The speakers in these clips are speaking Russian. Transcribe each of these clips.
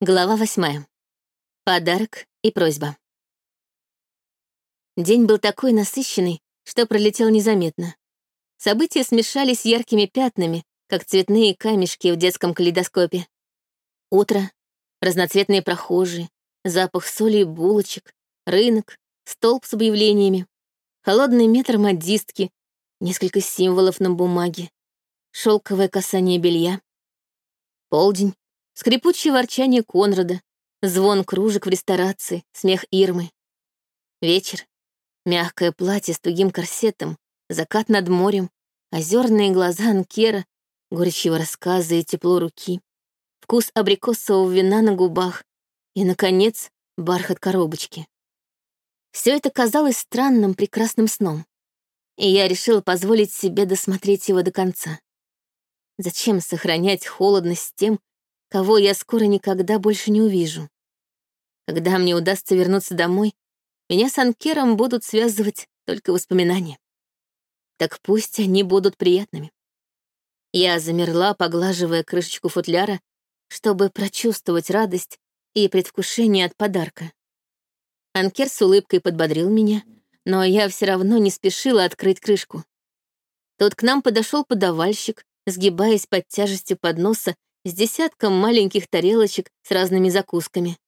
Глава восьмая. Подарок и просьба. День был такой насыщенный, что пролетел незаметно. События смешались яркими пятнами, как цветные камешки в детском калейдоскопе. Утро, разноцветные прохожие, запах соли и булочек, рынок, столб с объявлениями, холодный метр модистки, несколько символов на бумаге, шелковое касание белья. Полдень, скрипучее ворчание Конрада, звон кружек в ресторации, смех Ирмы. Вечер, мягкое платье с тугим корсетом, закат над морем, озерные глаза Анкера, горечь его рассказа и тепло руки, вкус абрикосового вина на губах и, наконец, бархат коробочки. Все это казалось странным, прекрасным сном, и я решила позволить себе досмотреть его до конца. Зачем сохранять холодность тем, кого я скоро никогда больше не увижу. Когда мне удастся вернуться домой, меня с Анкером будут связывать только воспоминания. Так пусть они будут приятными. Я замерла, поглаживая крышечку футляра, чтобы прочувствовать радость и предвкушение от подарка. Анкер с улыбкой подбодрил меня, но я все равно не спешила открыть крышку. Тут к нам подошел подавальщик, сгибаясь под тяжестью подноса с десятком маленьких тарелочек с разными закусками.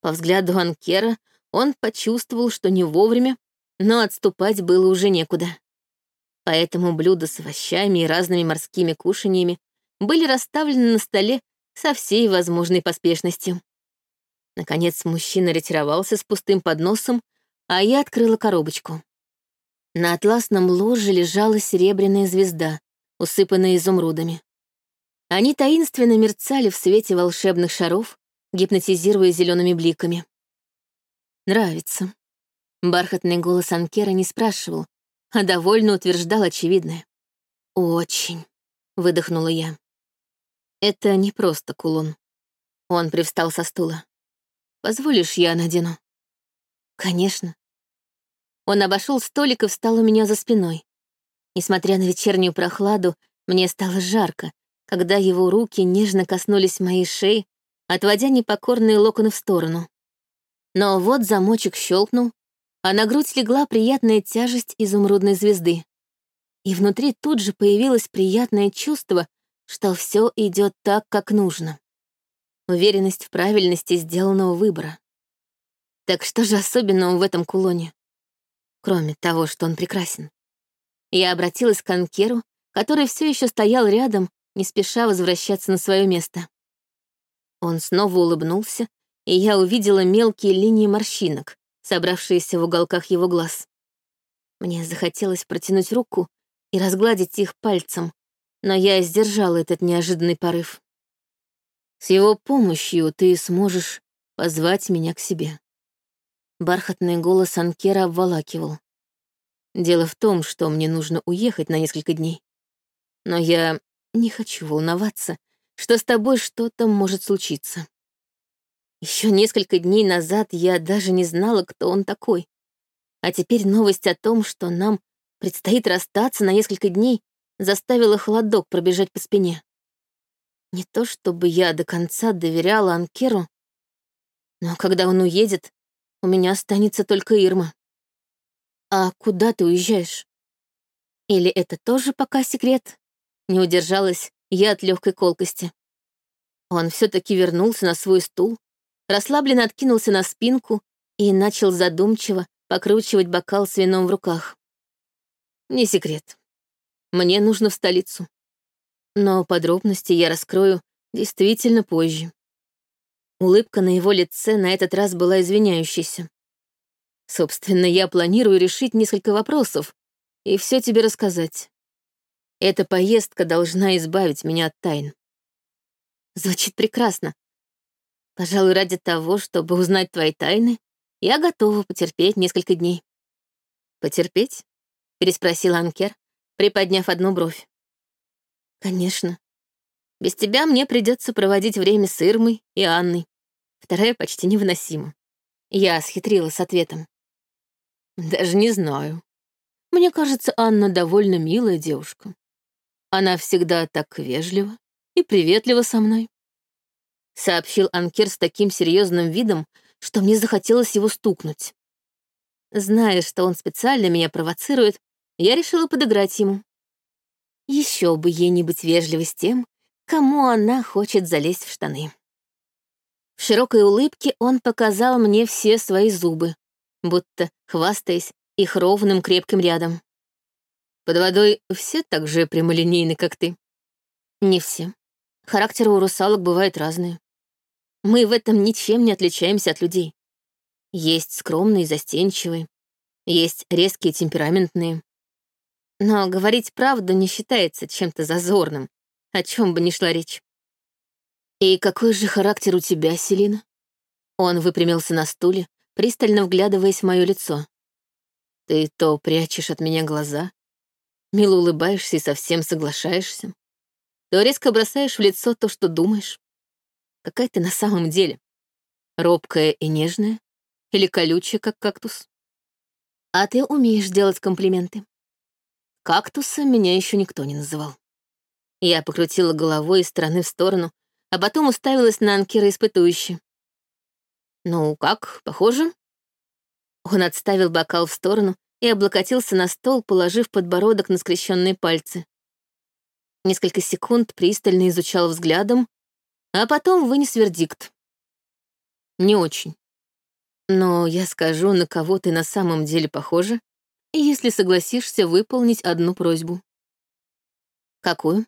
По взгляду Анкера он почувствовал, что не вовремя, но отступать было уже некуда. Поэтому блюда с овощами и разными морскими кушаньями были расставлены на столе со всей возможной поспешностью. Наконец мужчина ретировался с пустым подносом, а я открыла коробочку. На атласном ложе лежала серебряная звезда, усыпанная изумрудами. Они таинственно мерцали в свете волшебных шаров, гипнотизируя зелеными бликами. «Нравится». Бархатный голос Анкера не спрашивал, а довольно утверждал очевидное. «Очень», — выдохнула я. «Это не просто кулон». Он привстал со стула. «Позволишь, я надену?» «Конечно». Он обошел столик и встал у меня за спиной. Несмотря на вечернюю прохладу, мне стало жарко, когда его руки нежно коснулись моей шеи, отводя непокорные локоны в сторону. Но вот замочек щелкнул, а на грудь легла приятная тяжесть изумрудной звезды. И внутри тут же появилось приятное чувство, что все идет так, как нужно. Уверенность в правильности сделанного выбора. Так что же особенного в этом кулоне? Кроме того, что он прекрасен. Я обратилась к Анкеру, который все еще стоял рядом не спеша возвращаться на свое место. Он снова улыбнулся, и я увидела мелкие линии морщинок, собравшиеся в уголках его глаз. Мне захотелось протянуть руку и разгладить их пальцем, но я сдержала этот неожиданный порыв. С его помощью ты сможешь позвать меня к себе. Бархатный голос Анкера обволакивал. Дело в том, что мне нужно уехать на несколько дней. Но я не хочу волноваться, что с тобой что-то может случиться. Еще несколько дней назад я даже не знала, кто он такой. А теперь новость о том, что нам предстоит расстаться на несколько дней, заставила холодок пробежать по спине. Не то чтобы я до конца доверяла Анкеру, но когда он уедет, у меня останется только Ирма. А куда ты уезжаешь? Или это тоже пока секрет? Не удержалась я от легкой колкости. Он все-таки вернулся на свой стул, расслабленно откинулся на спинку и начал задумчиво покручивать бокал с вином в руках. Не секрет. Мне нужно в столицу. Но подробности я раскрою действительно позже. Улыбка на его лице на этот раз была извиняющейся. Собственно, я планирую решить несколько вопросов и все тебе рассказать. Эта поездка должна избавить меня от тайн. Звучит прекрасно. Пожалуй, ради того, чтобы узнать твои тайны, я готова потерпеть несколько дней. Потерпеть? Переспросил Анкер, приподняв одну бровь. Конечно. Без тебя мне придется проводить время с Ирмой и Анной. Вторая почти невыносима. Я схитрила с ответом. Даже не знаю. Мне кажется, Анна довольно милая девушка. Она всегда так вежлива и приветлива со мной. сообщил Анкер с таким серьезным видом, что мне захотелось его стукнуть. Зная, что он специально меня провоцирует, я решила подыграть ему. Еще бы ей не быть вежливой с тем, кому она хочет залезть в штаны. В широкой улыбке он показал мне все свои зубы, будто хвастаясь их ровным крепким рядом. Под водой все так же прямолинейны, как ты? Не все. Характеры у русалок бывают разные. Мы в этом ничем не отличаемся от людей. Есть скромные, застенчивые, есть резкие, темпераментные. Но говорить правду не считается чем-то зазорным, о чем бы ни шла речь. «И какой же характер у тебя, Селина?» Он выпрямился на стуле, пристально вглядываясь в мое лицо. «Ты то прячешь от меня глаза, мило улыбаешься и совсем соглашаешься, то резко бросаешь в лицо то, что думаешь. Какая ты на самом деле? Робкая и нежная? Или колючая, как кактус? А ты умеешь делать комплименты. Кактуса меня еще никто не называл. Я покрутила головой из стороны в сторону, а потом уставилась на Анкера испытующе. «Ну, как, похоже?» Он отставил бокал в сторону и облокотился на стол, положив подбородок на скрещенные пальцы. Несколько секунд пристально изучал взглядом, а потом вынес вердикт. Не очень. Но я скажу, на кого ты на самом деле похожа, если согласишься выполнить одну просьбу. Какую?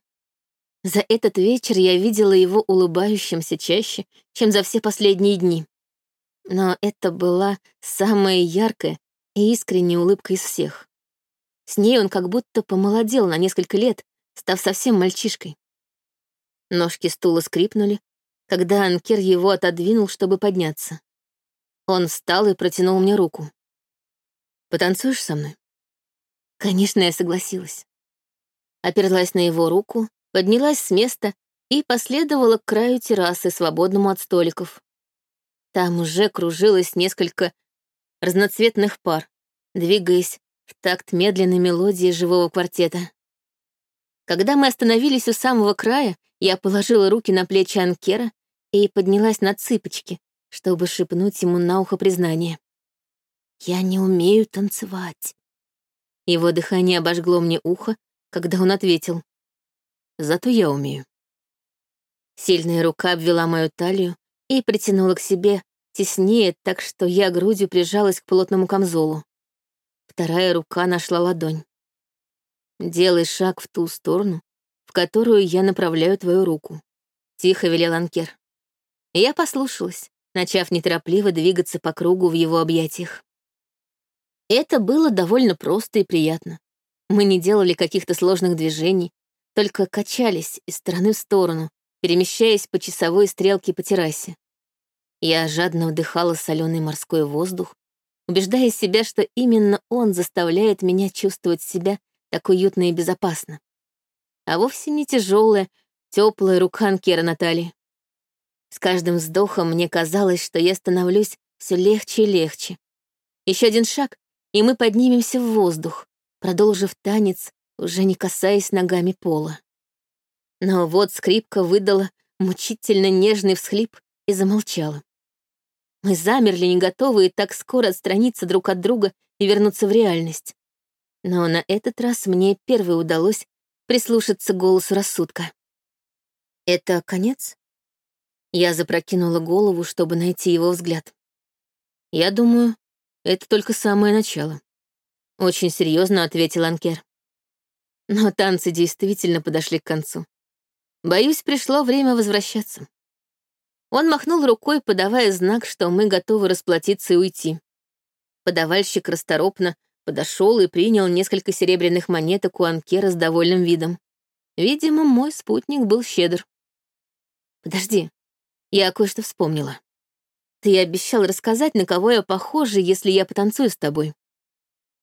За этот вечер я видела его улыбающимся чаще, чем за все последние дни. Но это была самая яркая и искренняя улыбка из всех. С ней он как будто помолодел на несколько лет, став совсем мальчишкой. Ножки стула скрипнули, когда Анкер его отодвинул, чтобы подняться. Он встал и протянул мне руку. «Потанцуешь со мной?» Конечно, я согласилась. Оперлась на его руку, поднялась с места и последовала к краю террасы, свободному от столиков. Там уже кружилось несколько разноцветных пар, двигаясь в такт медленной мелодии живого квартета. Когда мы остановились у самого края, я положила руки на плечи Анкера и поднялась на цыпочки, чтобы шепнуть ему на ухо признание. «Я не умею танцевать». Его дыхание обожгло мне ухо, когда он ответил. «Зато я умею». Сильная рука обвела мою талию и притянула к себе, теснее, так что я грудью прижалась к плотному камзолу. Вторая рука нашла ладонь. «Делай шаг в ту сторону, в которую я направляю твою руку», — тихо велел Анкер. Я послушалась, начав неторопливо двигаться по кругу в его объятиях. Это было довольно просто и приятно. Мы не делали каких-то сложных движений, только качались из стороны в сторону, перемещаясь по часовой стрелке по террасе. Я жадно вдыхала соленый морской воздух, убеждая себя, что именно он заставляет меня чувствовать себя так уютно и безопасно. А вовсе не тяжелая, теплая рука Анкера Натальи. С каждым вздохом мне казалось, что я становлюсь все легче и легче. Еще один шаг, и мы поднимемся в воздух, продолжив танец, уже не касаясь ногами пола. Но вот скрипка выдала мучительно нежный всхлип и замолчала. Мы замерли, не готовые так скоро отстраниться друг от друга и вернуться в реальность. Но на этот раз мне первой удалось прислушаться к голосу рассудка. «Это конец?» Я запрокинула голову, чтобы найти его взгляд. «Я думаю, это только самое начало», — очень серьезно ответил Анкер. Но танцы действительно подошли к концу. Боюсь, пришло время возвращаться. Он махнул рукой, подавая знак, что мы готовы расплатиться и уйти. Подавальщик расторопно подошел и принял несколько серебряных монеток у Анкера с довольным видом. Видимо, мой спутник был щедр. «Подожди, я кое-что вспомнила. Ты обещал рассказать, на кого я похожа, если я потанцую с тобой».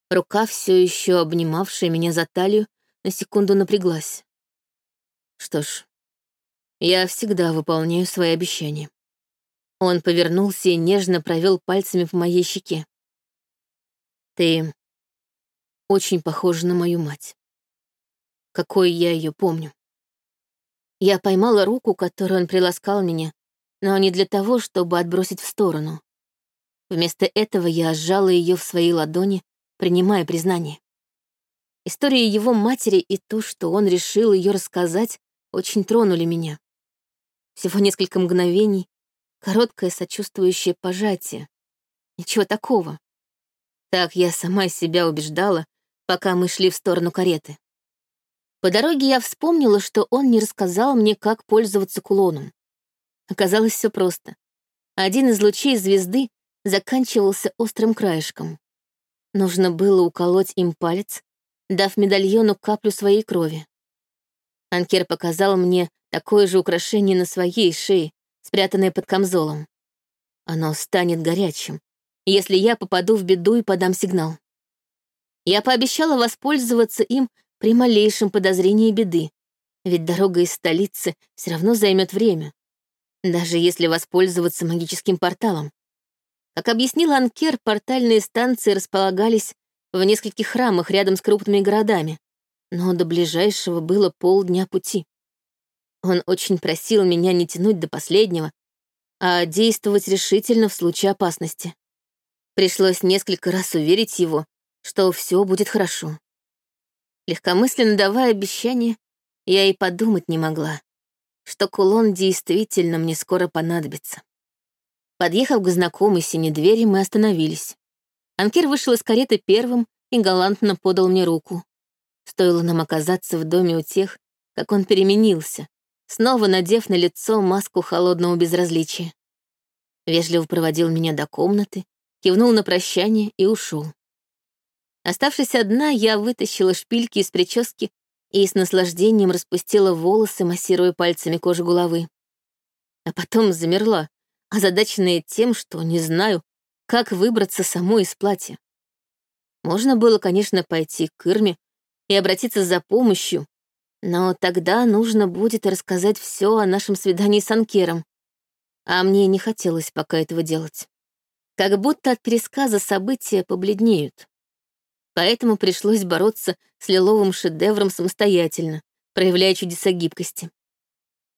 Рука, все еще обнимавшая меня за талию, на секунду напряглась. Что ж, я всегда выполняю свои обещания. Он повернулся и нежно провел пальцами по моей щеке. Ты очень похожа на мою мать. Какой я ее помню. Я поймала руку, которой он приласкал меня, но не для того, чтобы отбросить в сторону. Вместо этого я сжала ее в своей ладони, принимая признание. История его матери и то, что он решил ее рассказать, очень тронули меня. Всего несколько мгновений, короткое сочувствующее пожатие. Ничего такого. Так я сама себя убеждала, пока мы шли в сторону кареты. По дороге я вспомнила, что он не рассказал мне, как пользоваться кулоном. Оказалось все просто. Один из лучей звезды заканчивался острым краешком. Нужно было уколоть им палец, дав медальону каплю своей крови. Анкер показал мне такое же украшение на своей шее, спрятанное под камзолом. Оно станет горячим, если я попаду в беду и подам сигнал. Я пообещала воспользоваться им при малейшем подозрении беды, ведь дорога из столицы все равно займет время, даже если воспользоваться магическим порталом. Как объяснил Анкер, портальные станции располагались в нескольких храмах рядом с крупными городами, но до ближайшего было полдня пути. Он очень просил меня не тянуть до последнего, а действовать решительно в случае опасности. Пришлось несколько раз уверить его, что все будет хорошо. Легкомысленно давая обещание, я и подумать не могла, что кулон действительно мне скоро понадобится. Подъехав к знакомой синей двери, мы остановились. Анкер вышел из кареты первым и галантно подал мне руку. Стоило нам оказаться в доме у тех, как он переменился, снова надев на лицо маску холодного безразличия. Вежливо проводил меня до комнаты, кивнул на прощание и ушел. Оставшись одна, я вытащила шпильки из прически и с наслаждением распустила волосы, массируя пальцами кожу головы. А потом замерла, озадаченная тем, что не знаю, как выбраться самой из платья. Можно было, конечно, пойти к Ирме и обратиться за помощью, но тогда нужно будет рассказать все о нашем свидании с Анкером, а мне не хотелось пока этого делать. Как будто от пересказа события побледнеют. Поэтому пришлось бороться с лиловым шедевром самостоятельно, проявляя чудеса гибкости.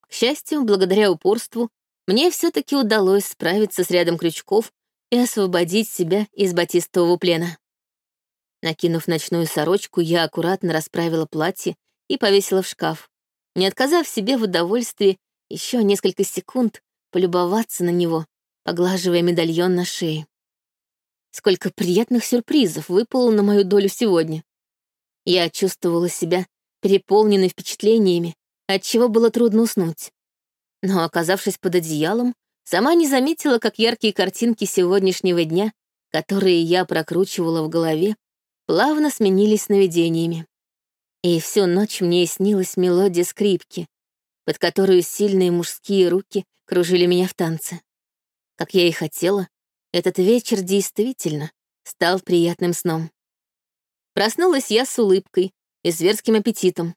К счастью, благодаря упорству, мне все-таки удалось справиться с рядом крючков и освободить себя из батистового плена. Накинув ночную сорочку, я аккуратно расправила платье и повесила в шкаф, не отказав себе в удовольствии еще несколько секунд полюбоваться на него, поглаживая медальон на шее. Сколько приятных сюрпризов выпало на мою долю сегодня. Я чувствовала себя переполненной впечатлениями, от чего было трудно уснуть но, оказавшись под одеялом, сама не заметила, как яркие картинки сегодняшнего дня, которые я прокручивала в голове, плавно сменились сновидениями. И всю ночь мне снилась мелодия скрипки, под которую сильные мужские руки кружили меня в танце. Как я и хотела, этот вечер действительно стал приятным сном. Проснулась я с улыбкой и зверским аппетитом.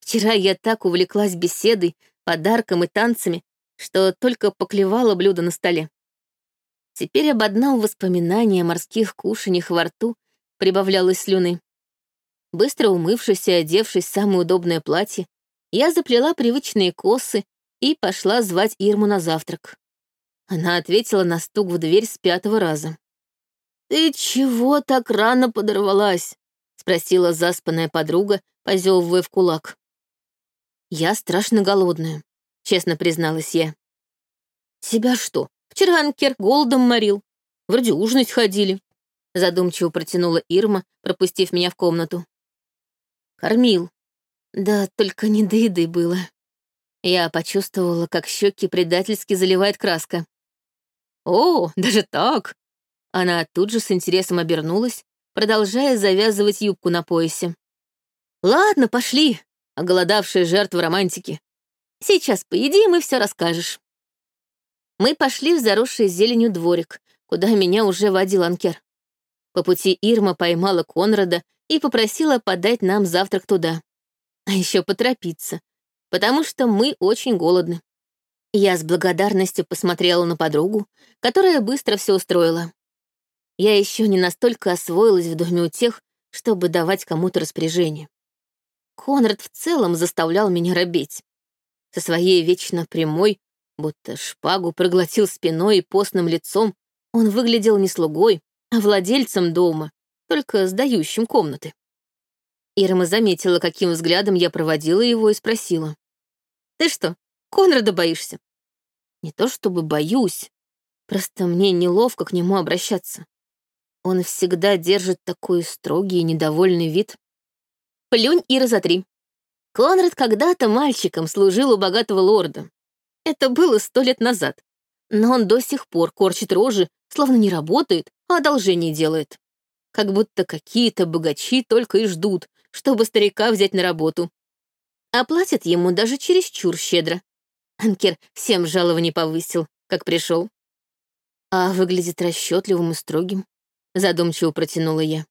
Вчера я так увлеклась беседой подарком и танцами, что только поклевала блюдо на столе. Теперь об одном воспоминании о морских кушаньях во рту прибавлялось слюны. Быстро умывшись и одевшись в самое удобное платье, я заплела привычные косы и пошла звать Ирму на завтрак. Она ответила на стук в дверь с пятого раза. «Ты чего так рано подорвалась?» — спросила заспанная подруга, позевывая в кулак. «Я страшно голодная», — честно призналась я. «Тебя что, вчера Анкер голодом морил? Вроде ужинать ходили», — задумчиво протянула Ирма, пропустив меня в комнату. «Кормил. Да только не до еды было». Я почувствовала, как щеки предательски заливает краска. «О, даже так!» Она тут же с интересом обернулась, продолжая завязывать юбку на поясе. «Ладно, пошли, оголодавшая жертва романтики. Сейчас поедим и все расскажешь. Мы пошли в заросший зеленью дворик, куда меня уже водил Анкер. По пути Ирма поймала Конрада и попросила подать нам завтрак туда. А еще поторопиться, потому что мы очень голодны. Я с благодарностью посмотрела на подругу, которая быстро все устроила. Я еще не настолько освоилась в доме у тех, чтобы давать кому-то распоряжение. Конрад в целом заставлял меня робеть. Со своей вечно прямой, Будто шпагу проглотил спиной и постным лицом, он выглядел не слугой, а владельцем дома, только сдающим комнаты. Ирма заметила, каким взглядом я проводила его и спросила. «Ты что, Конрада боишься?» «Не то чтобы боюсь, просто мне неловко к нему обращаться. Он всегда держит такой строгий и недовольный вид. Плюнь и разотри. Конрад когда-то мальчиком служил у богатого лорда. Это было сто лет назад. Но он до сих пор корчит рожи, словно не работает, а одолжение делает. Как будто какие-то богачи только и ждут, чтобы старика взять на работу. А платят ему даже чересчур щедро. Анкер всем жалований повысил, как пришел. А выглядит расчетливым и строгим. Задумчиво протянула я.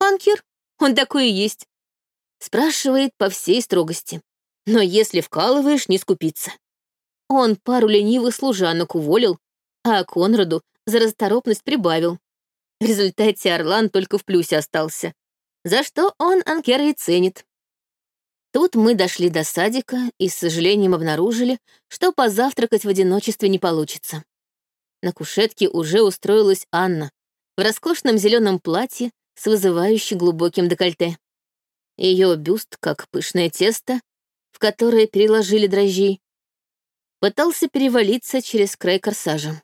Анкер, он такой и есть. Спрашивает по всей строгости. Но если вкалываешь, не скупиться. Он пару ленивых служанок уволил, а Конраду за расторопность прибавил. В результате Орлан только в плюсе остался, за что он Анкера и ценит. Тут мы дошли до садика и с сожалением обнаружили, что позавтракать в одиночестве не получится. На кушетке уже устроилась Анна в роскошном зеленом платье с вызывающим глубоким декольте. Ее бюст, как пышное тесто, в которое переложили дрожжи, пытался перевалиться через край корсажа.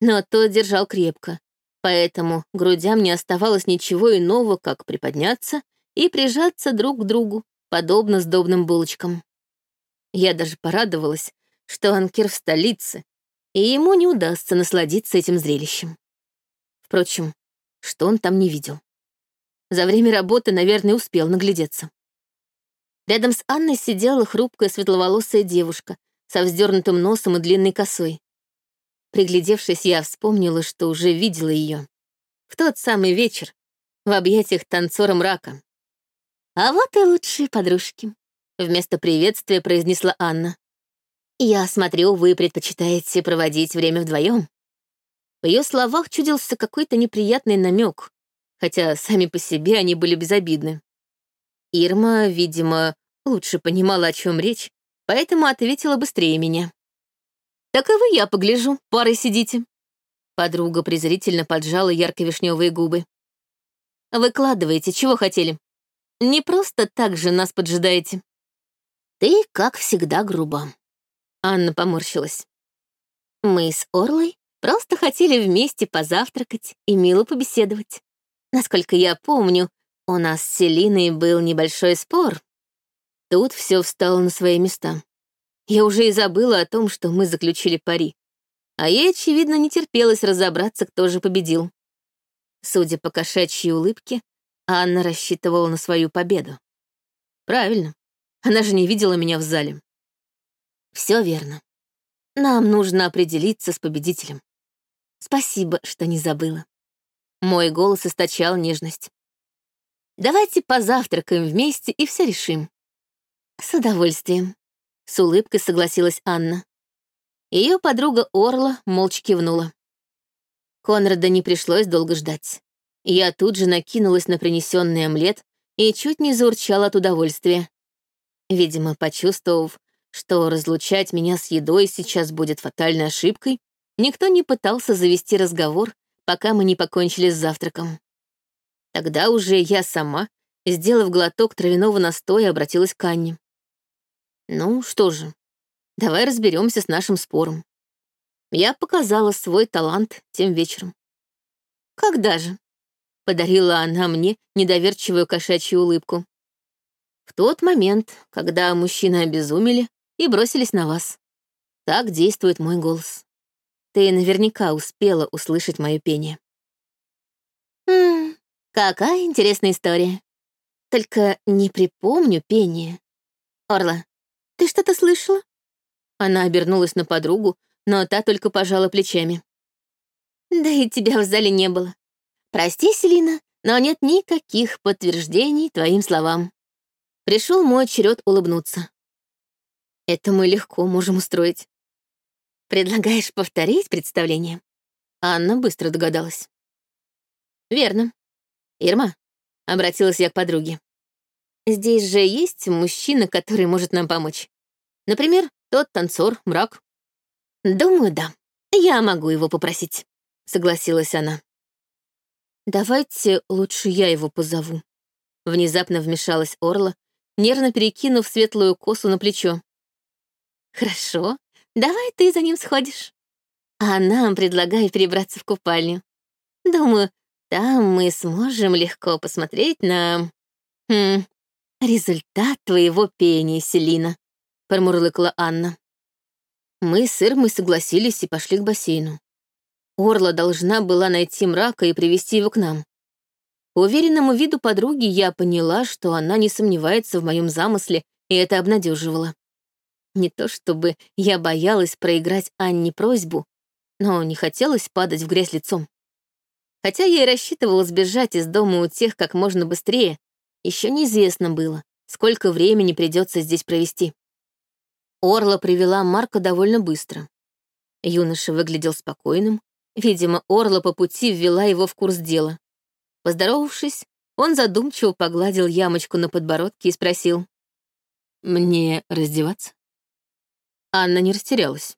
Но тот держал крепко, поэтому грудям не оставалось ничего иного, как приподняться и прижаться друг к другу, подобно сдобным булочкам. Я даже порадовалась, что Анкер в столице, и ему не удастся насладиться этим зрелищем. Впрочем, что он там не видел? За время работы, наверное, успел наглядеться. Рядом с Анной сидела хрупкая светловолосая девушка со вздернутым носом и длинной косой. Приглядевшись, я вспомнила, что уже видела ее. В тот самый вечер, в объятиях танцора мрака. «А вот и лучшие подружки», — вместо приветствия произнесла Анна. «Я смотрю, вы предпочитаете проводить время вдвоем. В ее словах чудился какой-то неприятный намек, хотя сами по себе они были безобидны. Ирма, видимо, лучше понимала, о чем речь, поэтому ответила быстрее меня. «Так и вы, я погляжу, парой сидите». Подруга презрительно поджала ярко-вишневые губы. «Выкладывайте, чего хотели. Не просто так же нас поджидаете». «Ты, как всегда, груба». Анна поморщилась. «Мы с Орлой просто хотели вместе позавтракать и мило побеседовать. Насколько я помню, у нас с Селиной был небольшой спор. Тут все встало на свои места. Я уже и забыла о том, что мы заключили пари. А ей, очевидно, не терпелось разобраться, кто же победил. Судя по кошачьей улыбке, Анна рассчитывала на свою победу. Правильно. Она же не видела меня в зале. Все верно. Нам нужно определиться с победителем. Спасибо, что не забыла. Мой голос источал нежность. Давайте позавтракаем вместе и все решим. С удовольствием. С улыбкой согласилась Анна. Ее подруга Орла молча кивнула. Конрада не пришлось долго ждать. Я тут же накинулась на принесенный омлет и чуть не заурчала от удовольствия. Видимо, почувствовав, что разлучать меня с едой сейчас будет фатальной ошибкой, никто не пытался завести разговор, пока мы не покончили с завтраком. Тогда уже я сама, сделав глоток травяного настоя, обратилась к Анне. «Ну что же, давай разберемся с нашим спором». Я показала свой талант тем вечером. «Когда же?» — подарила она мне недоверчивую кошачью улыбку. «В тот момент, когда мужчины обезумели и бросились на вас. Так действует мой голос. Ты наверняка успела услышать мое пение». «Хм, Какая интересная история. Только не припомню пение. Орла, ты что-то слышала? Она обернулась на подругу, но та только пожала плечами. Да и тебя в зале не было. Прости, Селина, но нет никаких подтверждений твоим словам. Пришел мой черед улыбнуться. Это мы легко можем устроить. Предлагаешь повторить представление? Анна быстро догадалась. Верно. «Ирма», — обратилась я к подруге, — «здесь же есть мужчина, который может нам помочь. Например, тот танцор, мрак. Думаю, да. Я могу его попросить, согласилась она. Давайте лучше я его позову. Внезапно вмешалась Орла, нервно перекинув светлую косу на плечо. Хорошо, давай ты за ним сходишь. А нам предлагаю перебраться в купальню. Думаю, там мы сможем легко посмотреть на... Хм, результат твоего пения, Селина, промурлыкала Анна. Мы с Ирмой согласились и пошли к бассейну. Орла должна была найти мрака и привести его к нам. По уверенному виду подруги я поняла, что она не сомневается в моем замысле, и это обнадеживало. Не то чтобы я боялась проиграть Анне просьбу, но не хотелось падать в грязь лицом. Хотя я и рассчитывала сбежать из дома у тех как можно быстрее, еще неизвестно было, сколько времени придется здесь провести. Орла привела Марка довольно быстро. Юноша выглядел спокойным. Видимо, Орла по пути ввела его в курс дела. Поздоровавшись, он задумчиво погладил ямочку на подбородке и спросил. «Мне раздеваться?» Анна не растерялась.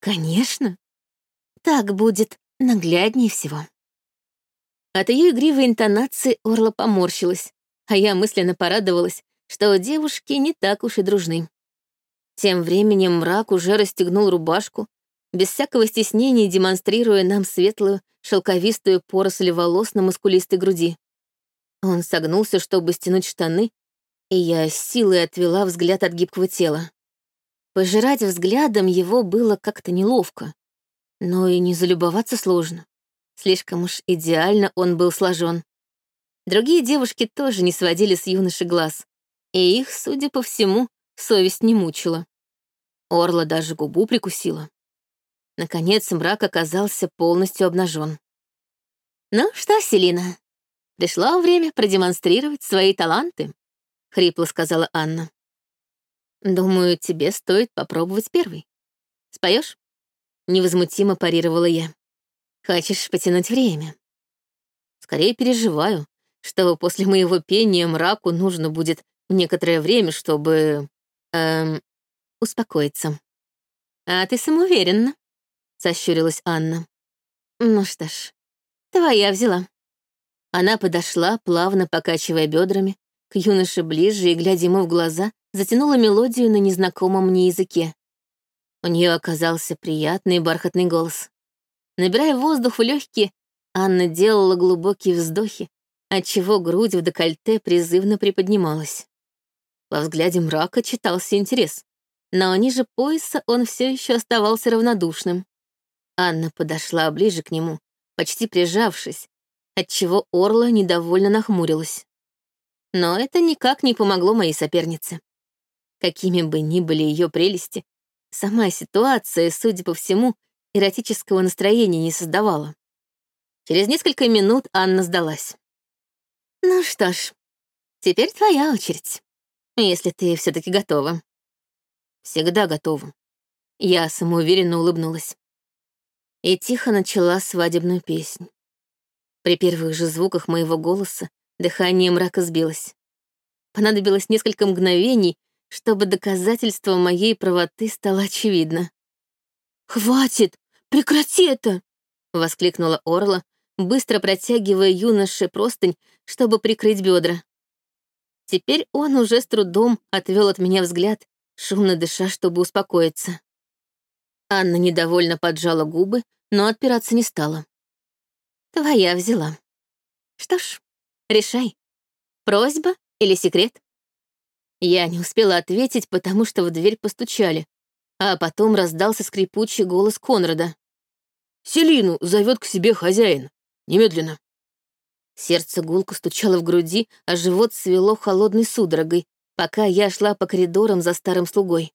«Конечно. Так будет нагляднее всего». От ее игривой интонации Орла поморщилась, а я мысленно порадовалась, что девушки не так уж и дружны. Тем временем мрак уже расстегнул рубашку, без всякого стеснения демонстрируя нам светлую, шелковистую поросль волос на мускулистой груди. Он согнулся, чтобы стянуть штаны, и я силой отвела взгляд от гибкого тела. Пожирать взглядом его было как-то неловко, но и не залюбоваться сложно. Слишком уж идеально он был сложен. Другие девушки тоже не сводили с юноши глаз, и их, судя по всему, совесть не мучила. Орла даже губу прикусила. Наконец мрак оказался полностью обнажен. «Ну что, Селина, пришло время продемонстрировать свои таланты», — хрипло сказала Анна. «Думаю, тебе стоит попробовать первый. Споешь? Невозмутимо парировала я. Хочешь потянуть время? Скорее переживаю, что после моего пения мраку нужно будет некоторое время, чтобы... Эм, успокоиться. А ты самоуверенна, сощурилась Анна. Ну что ж, твоя взяла. Она подошла, плавно покачивая бедрами, к юноше ближе и, глядя ему в глаза, затянула мелодию на незнакомом мне языке. У нее оказался приятный бархатный голос. Набирая воздух в легкие, Анна делала глубокие вздохи, отчего грудь в декольте призывно приподнималась. Во взгляде мрака читался интерес, но ниже пояса он все еще оставался равнодушным. Анна подошла ближе к нему, почти прижавшись, отчего Орла недовольно нахмурилась. Но это никак не помогло моей сопернице. Какими бы ни были ее прелести, сама ситуация, судя по всему, эротического настроения не создавала. Через несколько минут Анна сдалась. «Ну что ж, теперь твоя очередь, если ты все таки готова». «Всегда готова». Я самоуверенно улыбнулась. И тихо начала свадебную песнь. При первых же звуках моего голоса дыхание мрака сбилось. Понадобилось несколько мгновений, чтобы доказательство моей правоты стало очевидно. «Хватит! Прекрати это!» — воскликнула Орла, быстро протягивая юноше простынь, чтобы прикрыть бедра. Теперь он уже с трудом отвел от меня взгляд, шумно дыша, чтобы успокоиться. Анна недовольно поджала губы, но отпираться не стала. «Твоя взяла. Что ж, решай, просьба или секрет?» Я не успела ответить, потому что в дверь постучали, а потом раздался скрипучий голос Конрада. «Селину зовет к себе хозяин. Немедленно». Сердце гулко стучало в груди, а живот свело холодной судорогой, пока я шла по коридорам за старым слугой.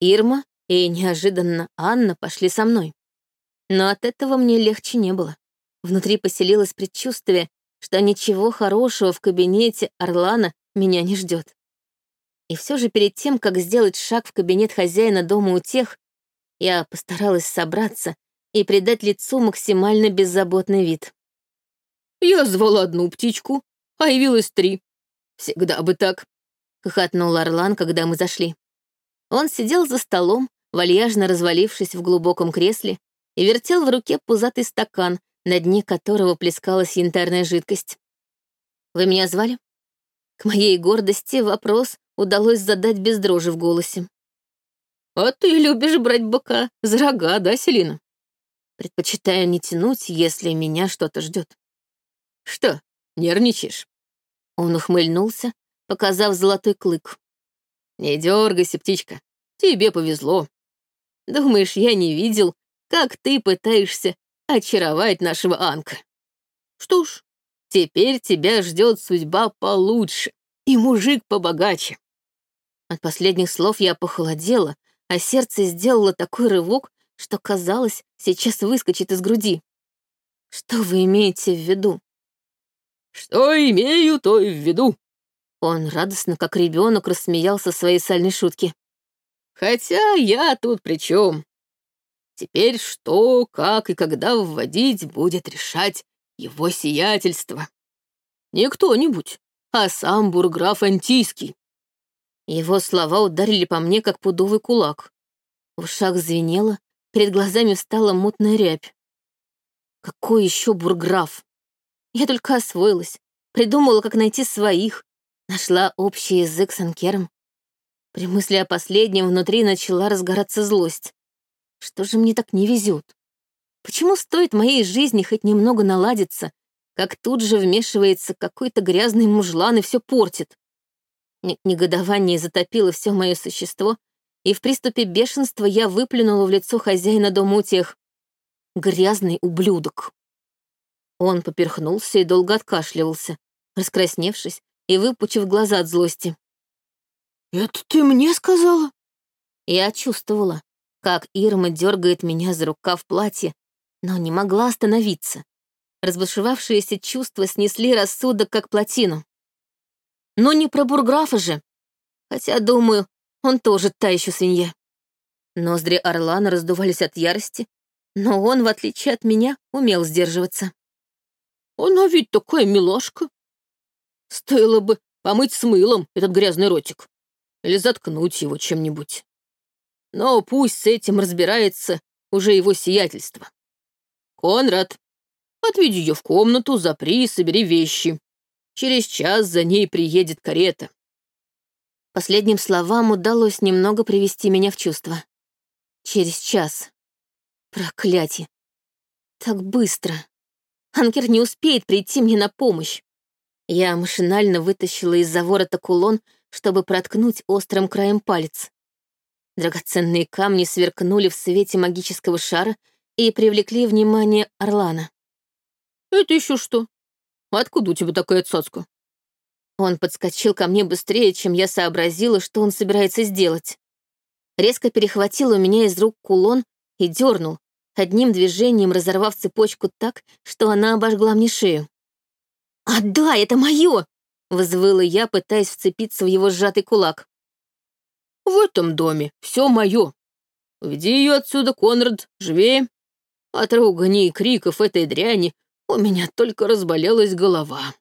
Ирма и, неожиданно, Анна пошли со мной. Но от этого мне легче не было. Внутри поселилось предчувствие, что ничего хорошего в кабинете Орлана меня не ждет. И все же перед тем, как сделать шаг в кабинет хозяина дома у тех, я постаралась собраться и придать лицу максимально беззаботный вид. «Я звала одну птичку, а явилось три. Всегда бы так», — хохотнул Орлан, когда мы зашли. Он сидел за столом, вальяжно развалившись в глубоком кресле, и вертел в руке пузатый стакан, на дне которого плескалась янтарная жидкость. «Вы меня звали?» К моей гордости вопрос удалось задать без дрожи в голосе. «А ты любишь брать быка за рога, да, Селина?» Предпочитаю не тянуть, если меня что-то ждет. «Что, нервничаешь?» Он ухмыльнулся, показав золотой клык. «Не дергайся, птичка, тебе повезло. Думаешь, я не видел, как ты пытаешься очаровать нашего Анка? Что ж, теперь тебя ждет судьба получше и мужик побогаче». От последних слов я похолодела, а сердце сделало такой рывок, что, казалось, сейчас выскочит из груди. Что вы имеете в виду? Что имею, то и в виду. Он радостно, как ребенок, рассмеялся своей сальной шутки. Хотя я тут при чем? Теперь что, как и когда вводить будет решать его сиятельство. Не кто-нибудь, а сам бурграф Антийский. Его слова ударили по мне, как пудовый кулак. В ушах звенело, Перед глазами встала мутная рябь. Какой еще бурграф? Я только освоилась, придумала, как найти своих, нашла общий язык с Анкером. При мысли о последнем внутри начала разгораться злость. Что же мне так не везет? Почему стоит моей жизни хоть немного наладиться, как тут же вмешивается какой-то грязный мужлан и все портит? Негодование затопило все мое существо, и в приступе бешенства я выплюнула в лицо хозяина дома утех. Грязный ублюдок. Он поперхнулся и долго откашливался, раскрасневшись и выпучив глаза от злости. «Это ты мне сказала?» Я чувствовала, как Ирма дергает меня за рукав платья, но не могла остановиться. Разбушевавшиеся чувства снесли рассудок, как плотину. Но не про бурграфа же. Хотя, думаю, он тоже та еще свинья. Ноздри Орлана раздувались от ярости, но он, в отличие от меня, умел сдерживаться. «Она ведь такая милашка. Стоило бы помыть с мылом этот грязный ротик или заткнуть его чем-нибудь. Но пусть с этим разбирается уже его сиятельство. Конрад, отведи ее в комнату, запри и собери вещи. Через час за ней приедет карета. Последним словам удалось немного привести меня в чувство. Через час. Проклятие. Так быстро. Анкер не успеет прийти мне на помощь. Я машинально вытащила из-за ворота кулон, чтобы проткнуть острым краем палец. Драгоценные камни сверкнули в свете магического шара и привлекли внимание Орлана. «Это еще что? Откуда у тебя такая цацка?» Он подскочил ко мне быстрее, чем я сообразила, что он собирается сделать. Резко перехватил у меня из рук кулон и дернул, одним движением разорвав цепочку так, что она обожгла мне шею. «Отдай, это мое!» — взвыла я, пытаясь вцепиться в его сжатый кулак. «В этом доме все мое. Уведи ее отсюда, Конрад, живее. От руганий и криков этой дряни у меня только разболелась голова».